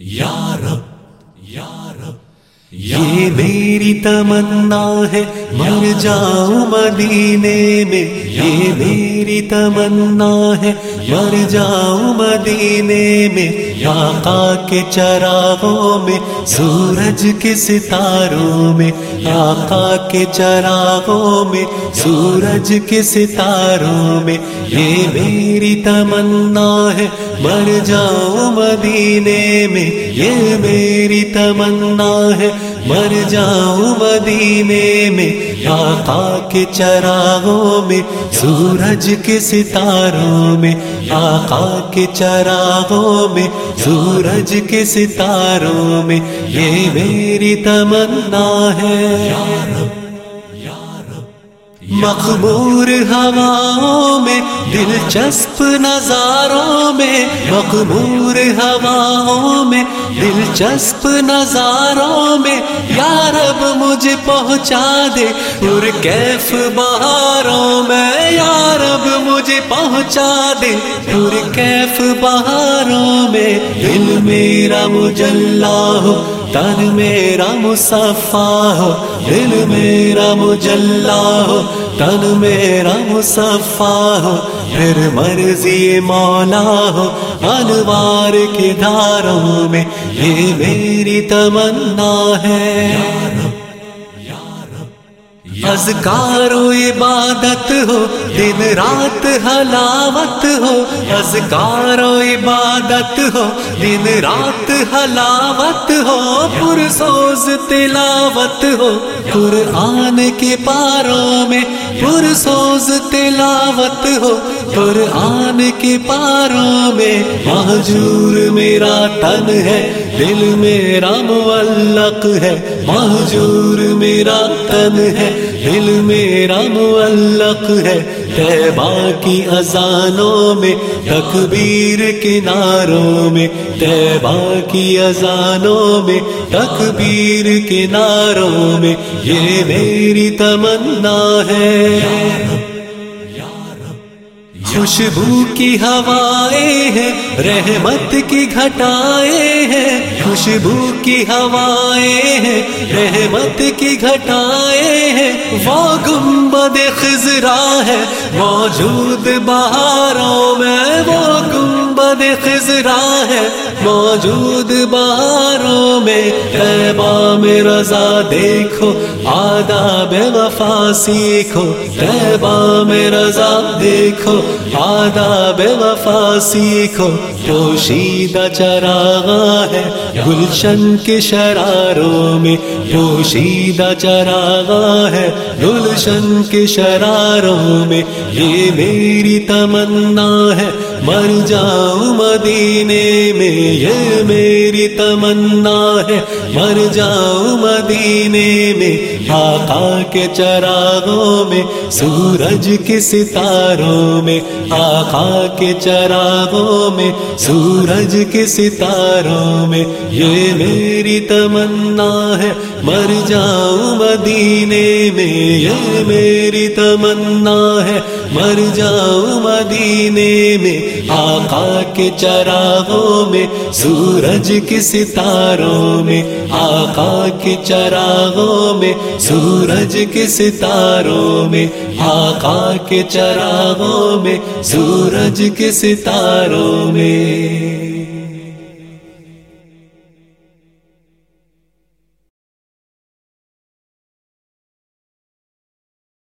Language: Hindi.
यारब यार ये मेरी तमन्ना है मर जाऊँ मदीने में। ये मेरी तमन्ना है मर जाऊँ मदीने में। आका के चरागों में, सूरज के सितारों में आका के चरागों में, सूरज के सितारों में, ये मेरी तमन्ना है, मर जाऊँ मदीने में, ये मेरी तमन्ना है, मर जाऊँ मदीने में आका के चरागों में, सूरज के सितारों में आका के चरागों में सूरज के सितारों में ये मेरी तमन्ना है। मखमूर हवाओं में, दिलचस्प नजारों में मखमूर हवाओं में, दिलचस्प नजारों में, यारब मुझे पहुँचा दे। पुर कैफ बहारों में यार यारब मुझे पहुँचा दे। पुर कैफ बहारों में दिल मेरा मुजल्ला हो, तन मेरा मुसफ़ा हो, दिल मेरा मुजल्ला हो, तन मेरा मुसफ़ा हो, फिर मर्ज़ी मौला हो अनवार के धारों में ये मेरी तमन्ना है। अजकारो इबादत हो, दिन रात हलावत हो अजकारो इबादत हो, दिन रात हलावत हो, पुरसोज तिलावत हो, कुरआन के पारों में पुरसोज तिलावत हो, कुरआन के पारों में, महजूर मेरा तन है दिल मेरा मुअल्लक है, महजूर मेरा तन है। दिल मेरा मुअल्लक है, तैबा की अजानों में, तकबीर किनारों में, तैबा की अजानों में, तकबीर किनारों में, ये मेरी तमन्ना है। खुशबू की हवाएँ हैं, रहमत की घटाएँ हैं। खुशबू की हवाएँ हैं, रहमत की घटाएँ हैं। वो गुंबद खिजरा है, मौजूद बहारों में वो गुंबद खिजरा है, मौजूद बहारों में तैबा में रजा देखो, आदाब वफा सीखो। तैबा में रजा देखो, आदाब वफा सीखो। पोशीदा चरागा है, गुलशन के शरारों में। पोशीदा चरागा है, गुलशन के शरारों में। ये मेरी तमन्ना है मर जाऊँ मदीने में, ये मेरी तमन्ना है। मर जाऊँ मदीने में आका के चरागों में, सूरज के सितारों में आका के चरागों में, सूरज के सितारों में, ये मेरी तमन्ना है। मर जाऊँ मदीने में, ये मेरी तमन्ना है। मर जाऊँ मदीने में, आका के चरागों में, सूरज के सितारों में, आका के चरागों में, सूरज के सितारों में, आका के चरागों में, सूरज के सितारों में।